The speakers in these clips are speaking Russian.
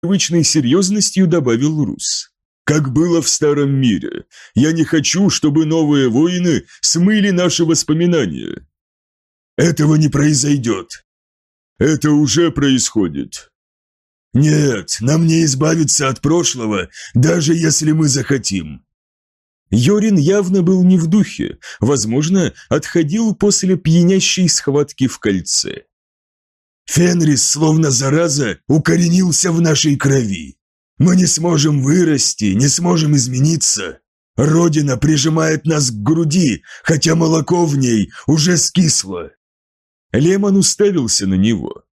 привычной серьезностью добавил Рус. «Как было в старом мире. Я не хочу, чтобы новые воины смыли наши воспоминания». «Этого не произойдет». «Это уже происходит». «Нет, нам не избавиться от прошлого, даже если мы захотим». Йорин явно был не в духе, возможно, отходил после пьянящей схватки в кольце. Фенрис, словно зараза, укоренился в нашей крови. Мы не сможем вырасти, не сможем измениться. Родина прижимает нас к груди, хотя молоко в ней уже скисло. Лемон уставился на него.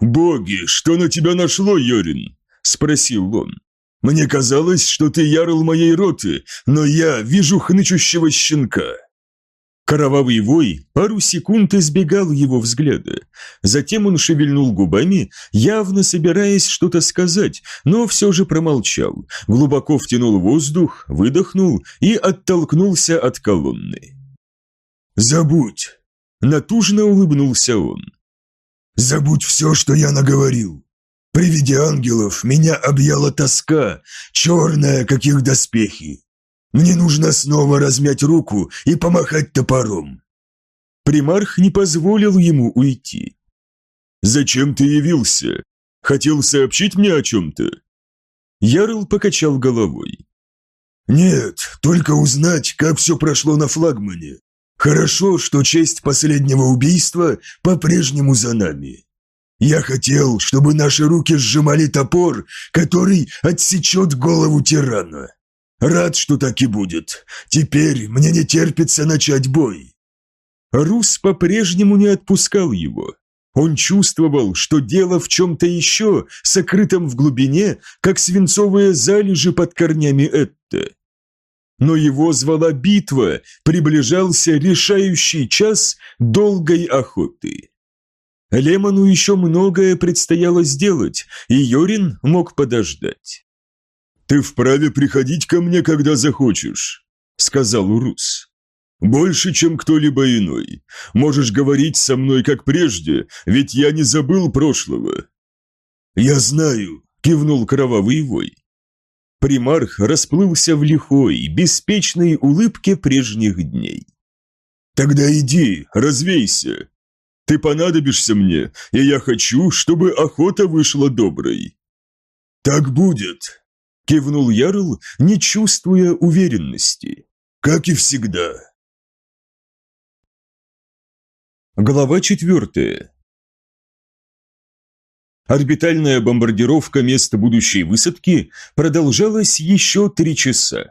«Боги, что на тебя нашло, Йорин?» – спросил он. «Мне казалось, что ты ярл моей роты, но я вижу хнычущего щенка». Кровавый вой пару секунд избегал его взгляда. Затем он шевельнул губами, явно собираясь что-то сказать, но все же промолчал, глубоко втянул воздух, выдохнул и оттолкнулся от колонны. «Забудь!» – натужно улыбнулся он. «Забудь все, что я наговорил. При виде ангелов меня объяла тоска, черная, как их доспехи. Мне нужно снова размять руку и помахать топором». Примарх не позволил ему уйти. «Зачем ты явился? Хотел сообщить мне о чем-то?» Ярл покачал головой. «Нет, только узнать, как все прошло на флагмане. Хорошо, что честь последнего убийства по-прежнему за нами. Я хотел, чтобы наши руки сжимали топор, который отсечет голову тирана. Рад, что так и будет. Теперь мне не терпится начать бой». Рус по-прежнему не отпускал его. Он чувствовал, что дело в чем-то еще, сокрытом в глубине, как свинцовые залежи под корнями Этте. Но его звала битва, приближался решающий час долгой охоты. Лемону еще многое предстояло сделать, и Йорин мог подождать. «Ты вправе приходить ко мне, когда захочешь», — сказал Урус. «Больше, чем кто-либо иной. Можешь говорить со мной, как прежде, ведь я не забыл прошлого». «Я знаю», — кивнул кровавый вой. Примарх расплылся в лихой, беспечной улыбке прежних дней. «Тогда иди, развейся. Ты понадобишься мне, и я хочу, чтобы охота вышла доброй». «Так будет», кивнул Ярл, не чувствуя уверенности. Как и всегда. Глава четвертая. Орбитальная бомбардировка места будущей высадки продолжалась еще три часа.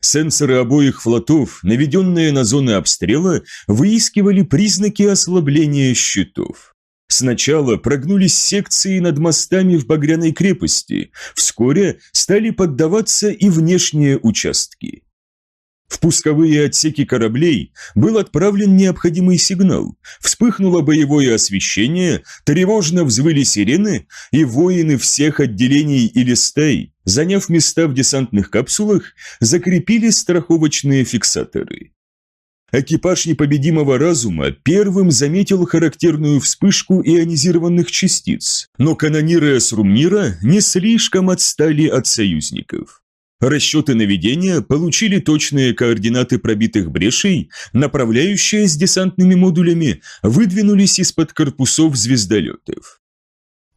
Сенсоры обоих флотов, наведенные на зоны обстрела, выискивали признаки ослабления щитов. Сначала прогнулись секции над мостами в Багряной крепости, вскоре стали поддаваться и внешние участки. В пусковые отсеки кораблей был отправлен необходимый сигнал, вспыхнуло боевое освещение, тревожно взвыли сирены, и воины всех отделений или стай, заняв места в десантных капсулах, закрепили страховочные фиксаторы. Экипаж непобедимого разума первым заметил характерную вспышку ионизированных частиц, но канониры Асрумнира не слишком отстали от союзников. Расчеты наведения получили точные координаты пробитых брешей, направляющие с десантными модулями выдвинулись из-под корпусов звездолетов.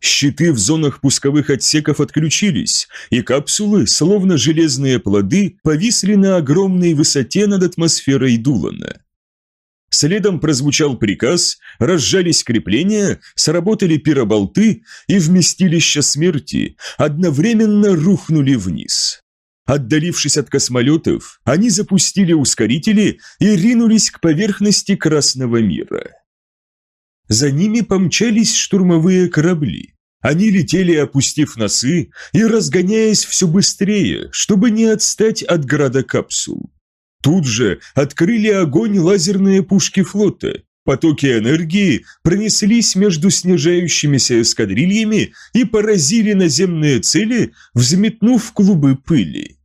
Щиты в зонах пусковых отсеков отключились, и капсулы, словно железные плоды, повисли на огромной высоте над атмосферой Дулана. Следом прозвучал приказ, разжались крепления, сработали пироболты, и вместилища смерти одновременно рухнули вниз. Отдалившись от космолетов, они запустили ускорители и ринулись к поверхности Красного мира. За ними помчались штурмовые корабли. Они летели, опустив носы и разгоняясь все быстрее, чтобы не отстать от града капсул. Тут же открыли огонь лазерные пушки флота. Потоки энергии пронеслись между снижающимися эскадрильями и поразили наземные цели, взметнув клубы пыли.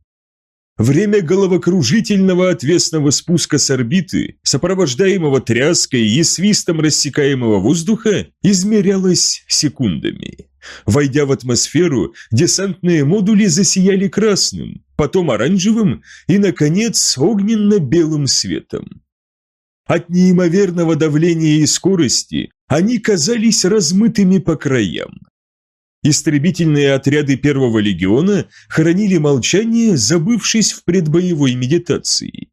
Время головокружительного отвесного спуска с орбиты, сопровождаемого тряской и свистом рассекаемого воздуха, измерялось секундами. Войдя в атмосферу, десантные модули засияли красным, потом оранжевым и, наконец, огненно-белым светом. От неимоверного давления и скорости они казались размытыми по краям. Истребительные отряды Первого легиона хранили молчание, забывшись в предбоевой медитации.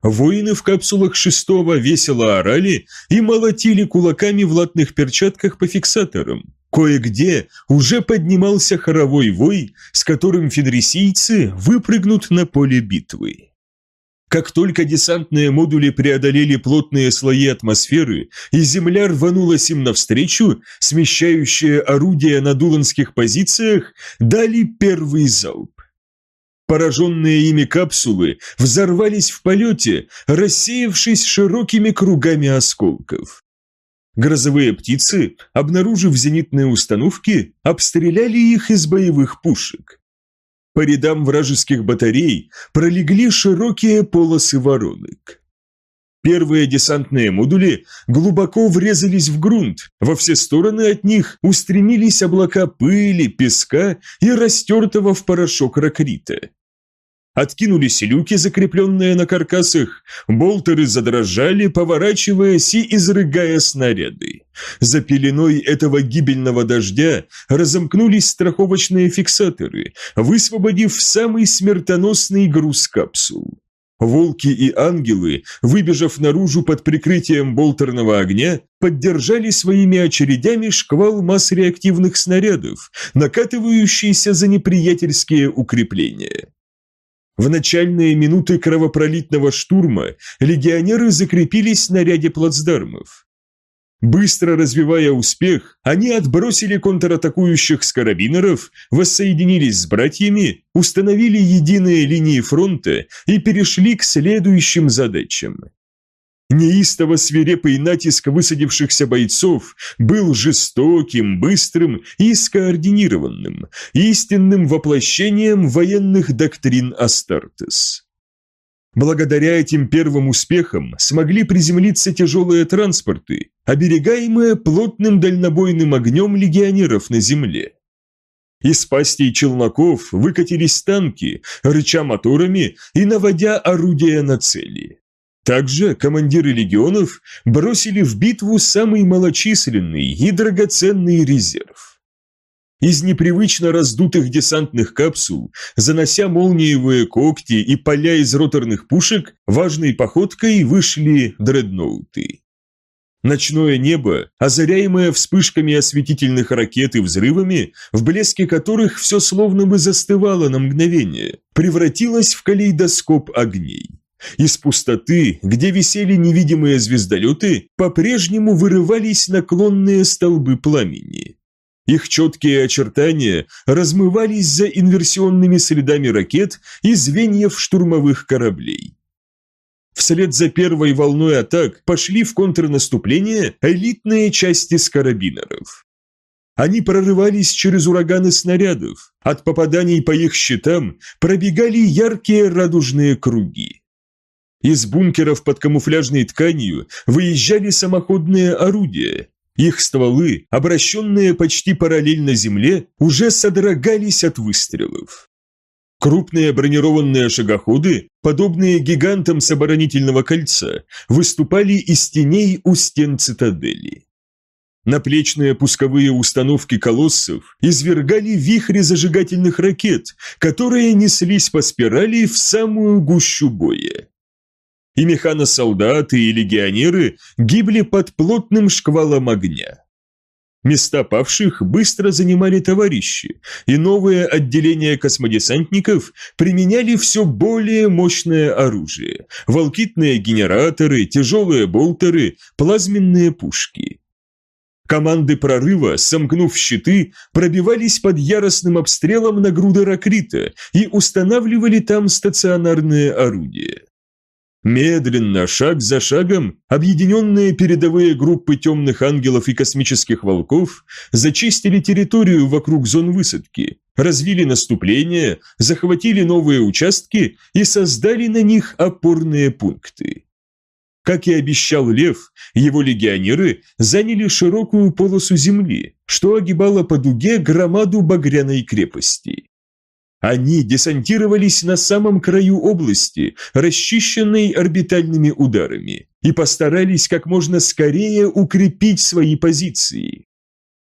Воины в капсулах шестого весело орали и молотили кулаками в латных перчатках по фиксаторам. Кое-где уже поднимался хоровой вой, с которым фенрисийцы выпрыгнут на поле битвы. Как только десантные модули преодолели плотные слои атмосферы, и Земля рванулась им навстречу, смещающие орудия на дуланских позициях дали первый залп. Пораженные ими капсулы взорвались в полете, рассеявшись широкими кругами осколков. Грозовые птицы, обнаружив зенитные установки, обстреляли их из боевых пушек. По рядам вражеских батарей пролегли широкие полосы воронок. Первые десантные модули глубоко врезались в грунт, во все стороны от них устремились облака пыли, песка и растертого в порошок ракрита. Откинулись люки, закрепленные на каркасах, болтеры задрожали, поворачиваясь и изрыгая снаряды. За пеленой этого гибельного дождя разомкнулись страховочные фиксаторы, высвободив самый смертоносный груз капсул. Волки и ангелы, выбежав наружу под прикрытием болтерного огня, поддержали своими очередями шквал масс реактивных снарядов, накатывающийся за неприятельские укрепления. В начальные минуты кровопролитного штурма легионеры закрепились на ряде плацдармов. Быстро развивая успех, они отбросили контратакующих с карабинеров, воссоединились с братьями, установили единые линии фронта и перешли к следующим задачам. Неистово свирепый натиск высадившихся бойцов был жестоким, быстрым и скоординированным, истинным воплощением военных доктрин Астартес. Благодаря этим первым успехам смогли приземлиться тяжелые транспорты, оберегаемые плотным дальнобойным огнем легионеров на земле. Из пастей челноков выкатились танки, рыча моторами и наводя орудия на цели. Также командиры легионов бросили в битву самый малочисленный и драгоценный резерв. Из непривычно раздутых десантных капсул, занося молниевые когти и поля из роторных пушек, важной походкой вышли дредноуты. Ночное небо, озаряемое вспышками осветительных ракет и взрывами, в блеске которых все словно бы застывало на мгновение, превратилось в калейдоскоп огней. Из пустоты, где висели невидимые звездолеты, по-прежнему вырывались наклонные столбы пламени. Их четкие очертания размывались за инверсионными следами ракет и звеньев штурмовых кораблей. Вслед за первой волной атак пошли в контрнаступление элитные части скарабинеров. Они прорывались через ураганы снарядов, от попаданий по их щитам пробегали яркие радужные круги. Из бункеров под камуфляжной тканью выезжали самоходные орудия. Их стволы, обращенные почти параллельно земле, уже содрогались от выстрелов. Крупные бронированные шагоходы, подобные гигантам с оборонительного кольца, выступали из теней у стен цитадели. Наплечные пусковые установки колоссов извергали вихри зажигательных ракет, которые неслись по спирали в самую гущу боя и механосолдаты и легионеры гибли под плотным шквалом огня. Места павших быстро занимали товарищи, и новые отделения космодесантников применяли все более мощное оружие – волкитные генераторы, тяжелые болтеры, плазменные пушки. Команды прорыва, сомкнув щиты, пробивались под яростным обстрелом на груды Ракрита и устанавливали там стационарные орудия. Медленно, шаг за шагом, объединенные передовые группы темных ангелов и космических волков зачистили территорию вокруг зон высадки, развили наступление, захватили новые участки и создали на них опорные пункты. Как и обещал Лев, его легионеры заняли широкую полосу земли, что огибало по дуге громаду Багряной крепости. Они десантировались на самом краю области, расчищенной орбитальными ударами, и постарались как можно скорее укрепить свои позиции.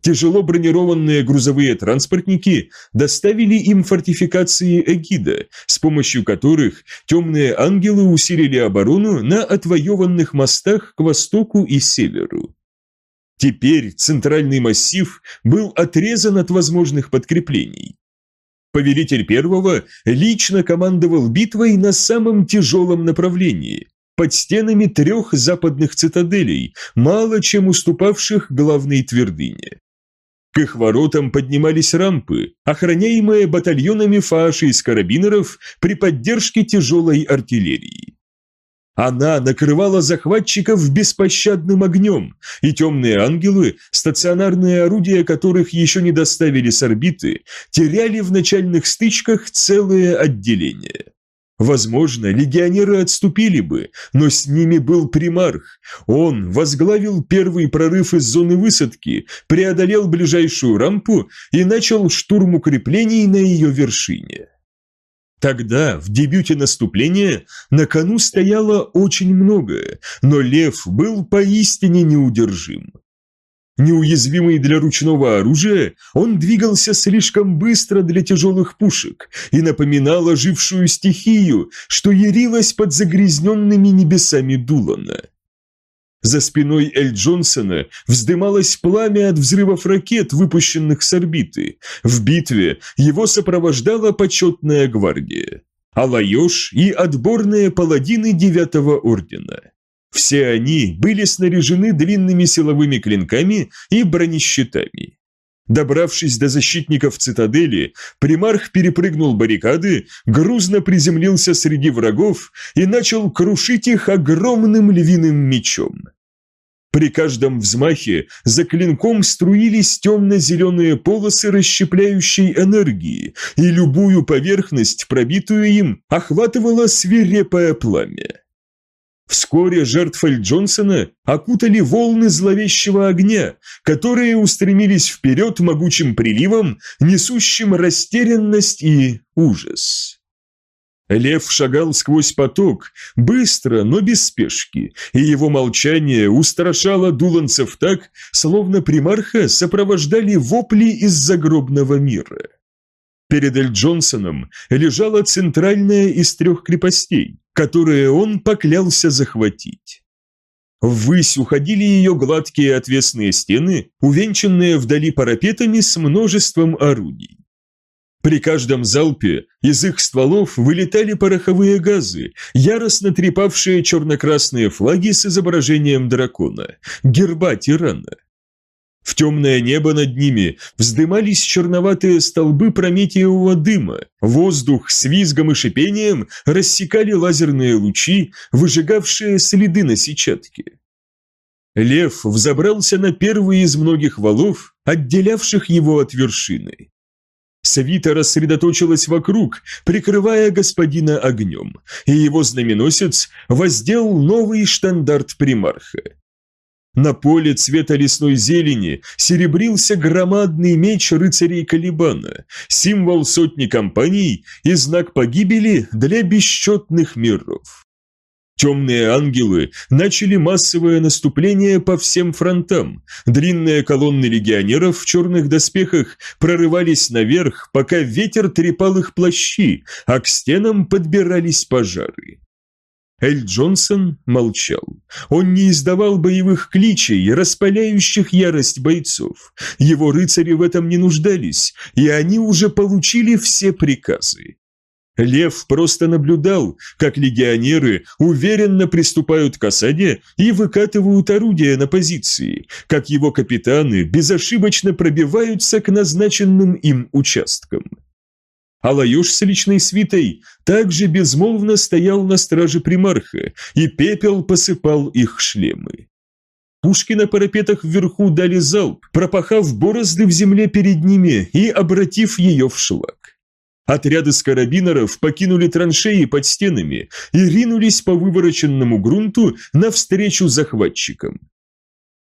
Тяжело бронированные грузовые транспортники доставили им фортификации Эгида, с помощью которых темные ангелы усилили оборону на отвоеванных мостах к востоку и северу. Теперь центральный массив был отрезан от возможных подкреплений. Повелитель первого лично командовал битвой на самом тяжелом направлении, под стенами трех западных цитаделей, мало чем уступавших главной твердыне. К их воротам поднимались рампы, охраняемые батальонами фааши из карабинеров при поддержке тяжелой артиллерии. Она накрывала захватчиков беспощадным огнем, и темные ангелы, стационарные орудия которых еще не доставили с орбиты, теряли в начальных стычках целые отделения. Возможно, легионеры отступили бы, но с ними был примарх. Он возглавил первый прорыв из зоны высадки, преодолел ближайшую рампу и начал штурм укреплений на ее вершине. Тогда, в дебюте наступления, на кону стояло очень многое, но лев был поистине неудержим. Неуязвимый для ручного оружия, он двигался слишком быстро для тяжелых пушек и напоминал ожившую стихию, что ярилась под загрязненными небесами Дулана. За спиной Эль Джонсона вздымалось пламя от взрывов ракет, выпущенных с орбиты. В битве его сопровождала почетная гвардия. Алайош и отборные паладины Девятого Ордена. Все они были снаряжены длинными силовыми клинками и бронещитами. Добравшись до защитников цитадели, примарх перепрыгнул баррикады, грузно приземлился среди врагов и начал крушить их огромным львиным мечом. При каждом взмахе за клинком струились темно-зеленые полосы расщепляющей энергии, и любую поверхность, пробитую им, охватывало свирепое пламя. Вскоре жертв Эль Джонсона окутали волны зловещего огня, которые устремились вперед могучим приливом, несущим растерянность и ужас. Лев шагал сквозь поток, быстро, но без спешки, и его молчание устрашало дуланцев так, словно примарха сопровождали вопли из загробного мира. Перед Эль Джонсоном лежала центральная из трех крепостей, которые он поклялся захватить. Ввысь уходили ее гладкие отвесные стены, увенчанные вдали парапетами с множеством орудий. При каждом залпе из их стволов вылетали пороховые газы, яростно трепавшие черно-красные флаги с изображением дракона, герба тирана. В темное небо над ними вздымались черноватые столбы прометиевого дыма, воздух с визгом и шипением рассекали лазерные лучи, выжигавшие следы на сетчатке. Лев взобрался на первый из многих валов, отделявших его от вершины. Свита рассредоточилась вокруг, прикрывая господина огнем, и его знаменосец воздел новый штандарт примарха. На поле цвета лесной зелени серебрился громадный меч рыцарей Калибана, символ сотни компаний и знак погибели для бесчетных миров. Темные ангелы начали массовое наступление по всем фронтам. Длинные колонны легионеров в черных доспехах прорывались наверх, пока ветер трепал их плащи, а к стенам подбирались пожары. Эль Джонсон молчал. Он не издавал боевых кличей, распаляющих ярость бойцов. Его рыцари в этом не нуждались, и они уже получили все приказы. Лев просто наблюдал, как легионеры уверенно приступают к осаде и выкатывают орудия на позиции, как его капитаны безошибочно пробиваются к назначенным им участкам. Алаюш с личной свитой также безмолвно стоял на страже примарха, и пепел посыпал их шлемы. Пушки на парапетах вверху дали залп, пропахав борозды в земле перед ними и обратив ее в шлак. Отряды с карабинеров покинули траншеи под стенами и ринулись по вывороченному грунту навстречу захватчикам.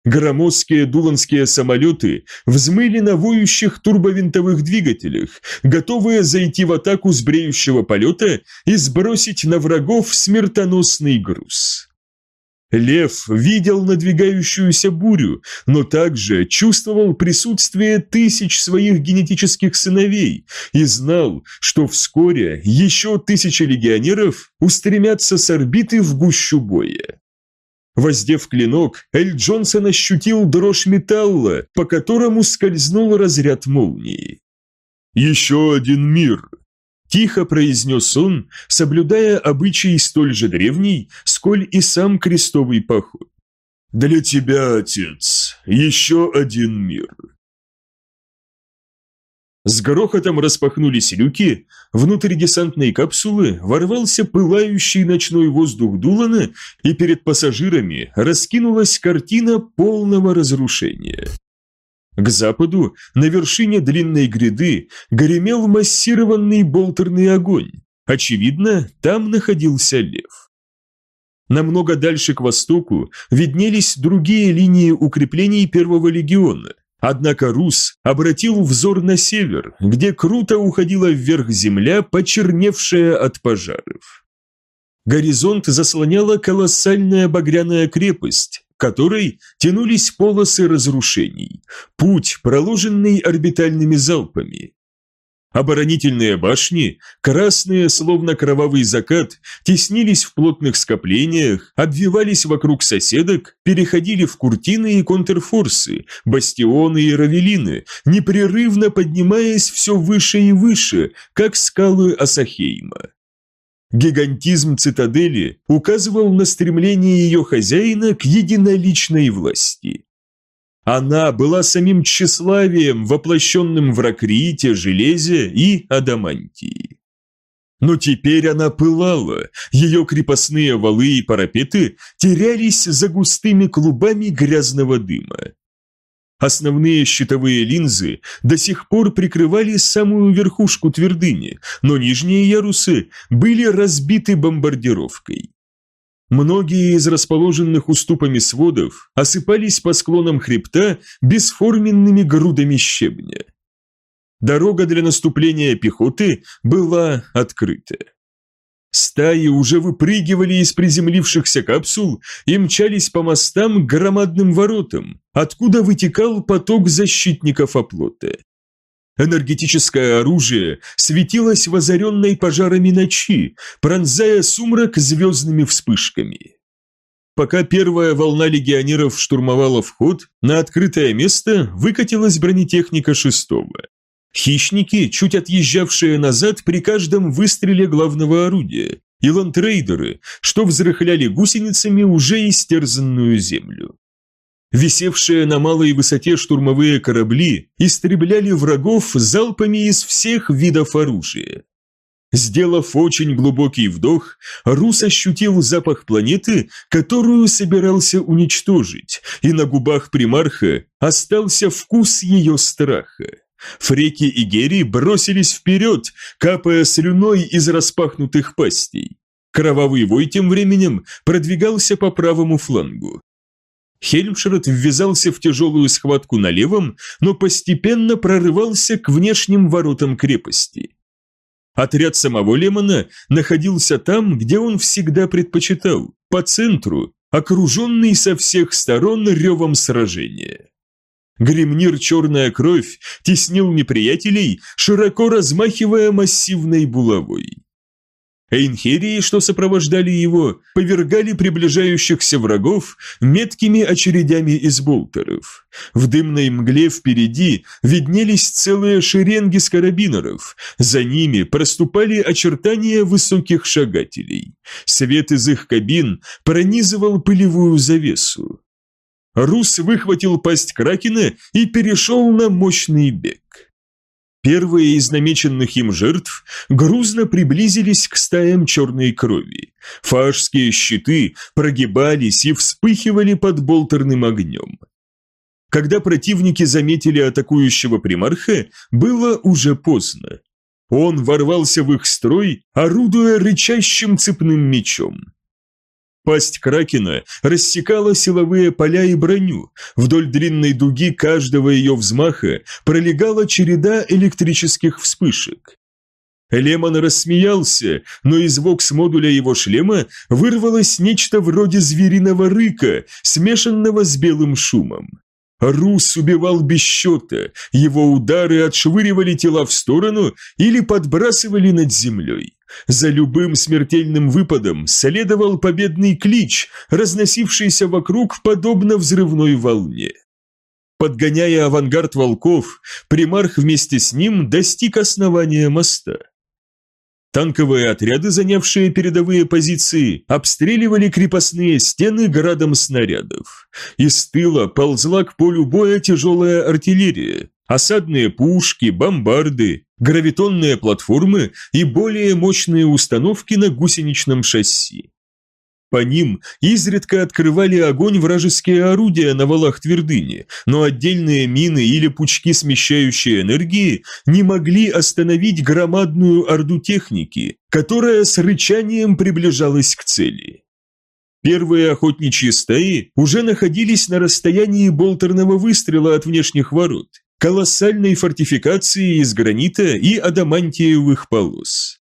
Громоздкие дуланские самолеты взмыли на воющих турбовинтовых двигателях, готовые зайти в атаку с бреющего полета и сбросить на врагов смертоносный груз. Лев видел надвигающуюся бурю, но также чувствовал присутствие тысяч своих генетических сыновей и знал, что вскоре еще тысячи легионеров устремятся с орбиты в гущу боя. Воздев клинок, Эль Джонсон ощутил дрожь металла, по которому скользнул разряд молнии. «Еще один мир!» Тихо произнес он, соблюдая обычай столь же древний, сколь и сам крестовый поход. «Для тебя, отец, еще один мир!» С грохотом распахнулись люки, внутрь десантной капсулы ворвался пылающий ночной воздух Дулана, и перед пассажирами раскинулась картина полного разрушения. К западу, на вершине длинной гряды, гремел массированный болтерный огонь. Очевидно, там находился лев. Намного дальше к востоку виднелись другие линии укреплений Первого легиона, Однако Рус обратил взор на север, где круто уходила вверх земля, почерневшая от пожаров. Горизонт заслоняла колоссальная багряная крепость, которой тянулись полосы разрушений, путь, проложенный орбитальными залпами. Оборонительные башни, красные, словно кровавый закат, теснились в плотных скоплениях, обвивались вокруг соседок, переходили в куртины и контрфорсы, бастионы и равелины, непрерывно поднимаясь все выше и выше, как скалы Асахейма. Гигантизм цитадели указывал на стремление ее хозяина к единоличной власти. Она была самим тщеславием, воплощенным в ракрите, железе и адамантии. Но теперь она пылала, ее крепостные валы и парапеты терялись за густыми клубами грязного дыма. Основные щитовые линзы до сих пор прикрывали самую верхушку твердыни, но нижние ярусы были разбиты бомбардировкой. Многие из расположенных уступами сводов осыпались по склонам хребта бесформенными грудами щебня. Дорога для наступления пехоты была открыта. Стаи уже выпрыгивали из приземлившихся капсул и мчались по мостам к громадным воротам, откуда вытекал поток защитников оплота. Энергетическое оружие светилось в озаренной пожарами ночи, пронзая сумрак звездными вспышками. Пока первая волна легионеров штурмовала вход, на открытое место выкатилась бронетехника шестого. Хищники, чуть отъезжавшие назад при каждом выстреле главного орудия, и лантрейдеры, что взрыхляли гусеницами уже истерзанную землю. Висевшие на малой высоте штурмовые корабли истребляли врагов залпами из всех видов оружия. Сделав очень глубокий вдох, Рус ощутил запах планеты, которую собирался уничтожить, и на губах примарха остался вкус ее страха. Фреки и Герри бросились вперед, капая слюной из распахнутых пастей. Кровавый вой тем временем продвигался по правому флангу. Хельмшред ввязался в тяжелую схватку на левом, но постепенно прорывался к внешним воротам крепости. Отряд самого Лемона находился там, где он всегда предпочитал, по центру, окруженный со всех сторон ревом сражения. Гремнир «Черная кровь» теснил неприятелей, широко размахивая массивной булавой. Эйнхерии, что сопровождали его, повергали приближающихся врагов меткими очередями из болтеров. В дымной мгле впереди виднелись целые шеренги скарабинеров, за ними проступали очертания высоких шагателей. Свет из их кабин пронизывал пылевую завесу. Рус выхватил пасть Кракена и перешел на мощный бег. Первые из намеченных им жертв грузно приблизились к стаям черной крови. Фашские щиты прогибались и вспыхивали под болтерным огнем. Когда противники заметили атакующего примарха, было уже поздно. Он ворвался в их строй, орудуя рычащим цепным мечом. Пасть Кракена рассекала силовые поля и броню. Вдоль длинной дуги каждого ее взмаха пролегала череда электрических вспышек. Лемон рассмеялся, но из вокс-модуля его шлема вырвалось нечто вроде звериного рыка, смешанного с белым шумом. Рус убивал без счета, его удары отшвыривали тела в сторону или подбрасывали над землей. За любым смертельным выпадом следовал победный клич, разносившийся вокруг подобно взрывной волне. Подгоняя авангард волков, примарх вместе с ним достиг основания моста. Танковые отряды, занявшие передовые позиции, обстреливали крепостные стены градом снарядов. Из тыла ползла к полю боя тяжелая артиллерия, осадные пушки, бомбарды, гравитонные платформы и более мощные установки на гусеничном шасси. По ним изредка открывали огонь вражеские орудия на валах твердыни, но отдельные мины или пучки смещающей энергии не могли остановить громадную орду техники, которая с рычанием приближалась к цели. Первые охотничьи стаи уже находились на расстоянии болтерного выстрела от внешних ворот, колоссальной фортификации из гранита и адамантиевых полос.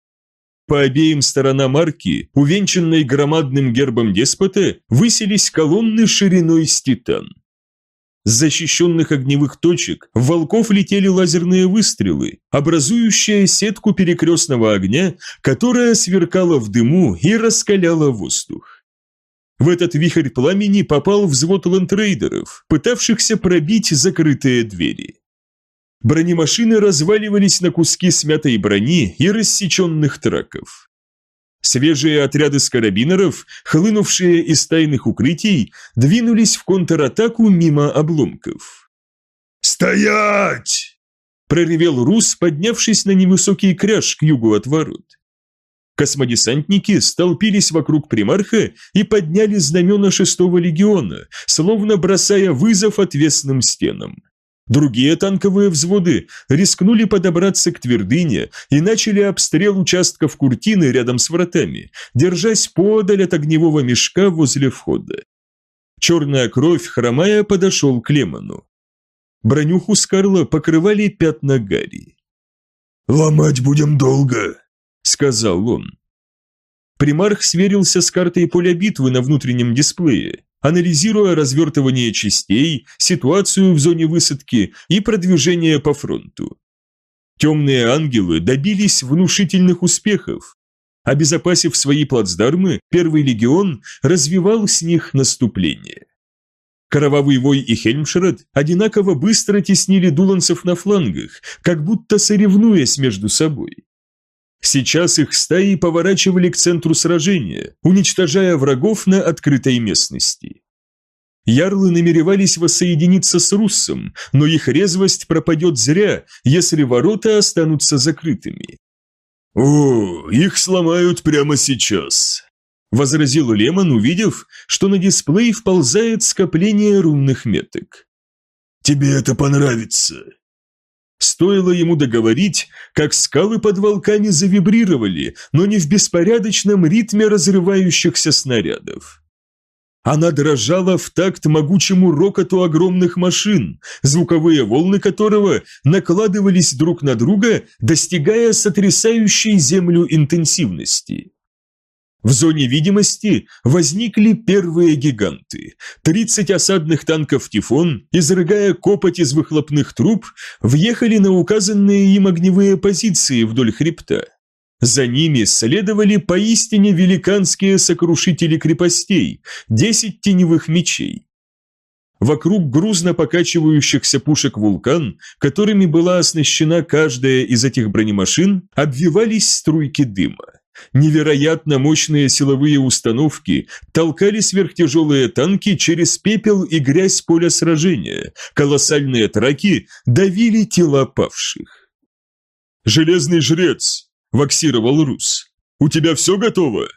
По обеим сторонам арки, увенчанной громадным гербом деспота, высились колонны шириной с титан. С защищенных огневых точек в волков летели лазерные выстрелы, образующие сетку перекрестного огня, которая сверкала в дыму и раскаляла воздух. В этот вихрь пламени попал взвод лентрейдеров, пытавшихся пробить закрытые двери. Бронемашины разваливались на куски смятой брони и рассеченных траков. Свежие отряды скарабинеров, хлынувшие из тайных укрытий, двинулись в контратаку мимо обломков. «Стоять!» – проревел Рус, поднявшись на невысокий кряж к югу от ворот. Космодесантники столпились вокруг примарха и подняли знамена шестого легиона, словно бросая вызов отвесным стенам. Другие танковые взводы рискнули подобраться к твердыне и начали обстрел участков Куртины рядом с вратами, держась подаль от огневого мешка возле входа. Черная кровь, хромая, подошел к Лемону. Бронюху Скарла покрывали пятна гари. «Ломать будем долго», — сказал он. Примарх сверился с картой поля битвы на внутреннем дисплее анализируя развертывание частей, ситуацию в зоне высадки и продвижение по фронту. Темные ангелы добились внушительных успехов. Обезопасив свои плацдармы, Первый легион развивал с них наступление. Кровавый вой и Хельмшред одинаково быстро теснили дуланцев на флангах, как будто соревнуясь между собой. Сейчас их стаи поворачивали к центру сражения, уничтожая врагов на открытой местности. Ярлы намеревались воссоединиться с Руссом, но их резвость пропадет зря, если ворота останутся закрытыми. «О, их сломают прямо сейчас», – возразил Лемон, увидев, что на дисплей вползает скопление рунных меток. «Тебе это понравится», Стоило ему договорить, как скалы под волками завибрировали, но не в беспорядочном ритме разрывающихся снарядов. Она дрожала в такт могучему рокоту огромных машин, звуковые волны которого накладывались друг на друга, достигая сотрясающей землю интенсивности. В зоне видимости возникли первые гиганты. 30 осадных танков «Тифон», изрыгая копоть из выхлопных труб, въехали на указанные им огневые позиции вдоль хребта. За ними следовали поистине великанские сокрушители крепостей, 10 теневых мечей. Вокруг грузно покачивающихся пушек «Вулкан», которыми была оснащена каждая из этих бронемашин, обвивались струйки дыма. Невероятно мощные силовые установки толкали сверхтяжелые танки через пепел и грязь поля сражения, колоссальные траки давили тела павших. «Железный жрец!» – ваксировал Рус. «У тебя все готово?»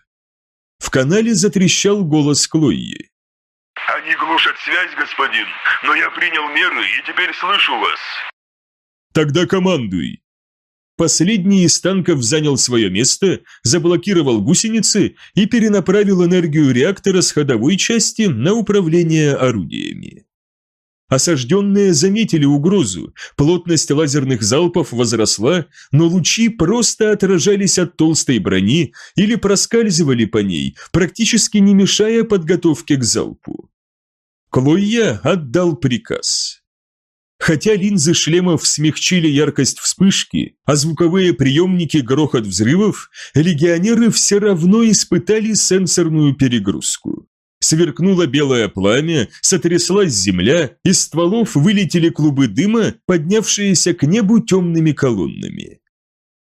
В канале затрещал голос Клойи. «Они глушат связь, господин, но я принял меры и теперь слышу вас». «Тогда командуй!» Последний из танков занял свое место, заблокировал гусеницы и перенаправил энергию реактора с ходовой части на управление орудиями. Осажденные заметили угрозу, плотность лазерных залпов возросла, но лучи просто отражались от толстой брони или проскальзывали по ней, практически не мешая подготовке к залпу. Клойя отдал приказ. Хотя линзы шлемов смягчили яркость вспышки, а звуковые приемники грохот взрывов, легионеры все равно испытали сенсорную перегрузку. Сверкнуло белое пламя, сотряслась земля, из стволов вылетели клубы дыма, поднявшиеся к небу темными колоннами.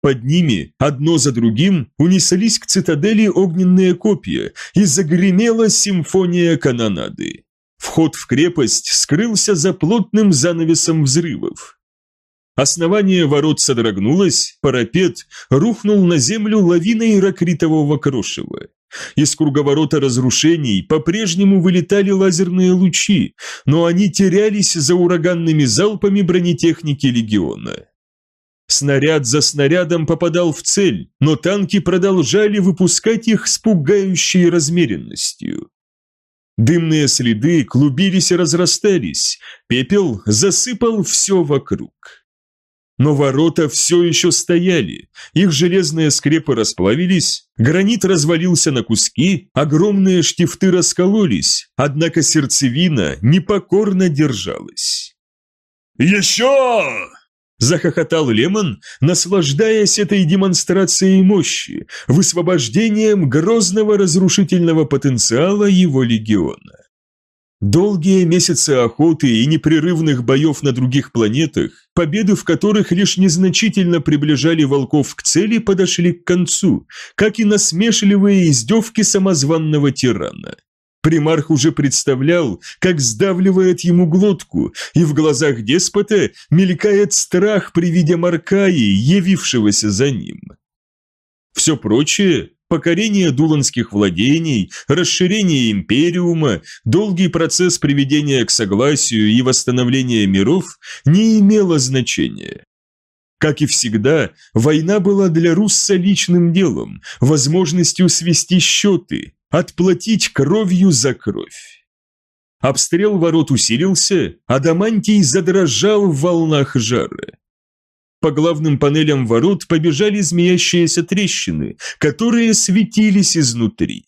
Под ними, одно за другим, унеслись к цитадели огненные копья, и загремела симфония канонады. Вход в крепость скрылся за плотным занавесом взрывов. Основание ворот содрогнулось, парапет рухнул на землю лавиной ракритового крошева. Из круговорота разрушений по-прежнему вылетали лазерные лучи, но они терялись за ураганными залпами бронетехники легиона. Снаряд за снарядом попадал в цель, но танки продолжали выпускать их с пугающей размеренностью. Дымные следы клубились и разрастались, пепел засыпал все вокруг. Но ворота все еще стояли, их железные скрепы расплавились, гранит развалился на куски, огромные штифты раскололись, однако сердцевина непокорно держалась. «Еще!» – захохотал Лемон, наслаждаясь этой демонстрацией мощи, высвобождением грозного разрушительного потенциала его легиона. Долгие месяцы охоты и непрерывных боев на других планетах, победы в которых лишь незначительно приближали волков к цели, подошли к концу, как и насмешливые издевки самозванного тирана. Примарх уже представлял, как сдавливает ему глотку, и в глазах деспота мелькает страх при виде Маркаи, явившегося за ним. Все прочее покорение дуланских владений, расширение империума, долгий процесс приведения к согласию и восстановления миров не имело значения. Как и всегда, война была для Русса личным делом, возможностью свести счеты, отплатить кровью за кровь. Обстрел ворот усилился, а Дамантий задрожал в волнах жара. По главным панелям ворот побежали змеящиеся трещины, которые светились изнутри.